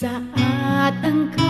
Saat engkau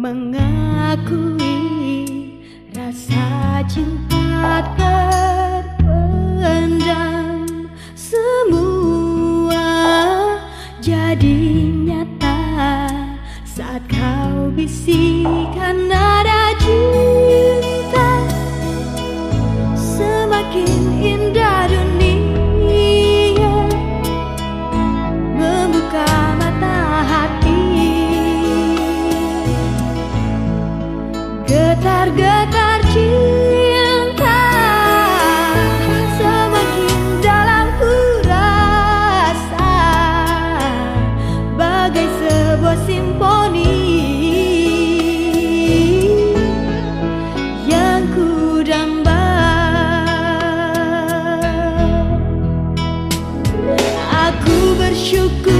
mengakui rasa cinta terpendam. Semua jadi nyata saat kau bisikan nada. Getar-getar cinta Semakin dalam ku rasa Bagai sebuah simfoni Yang ku damba Aku bersyukur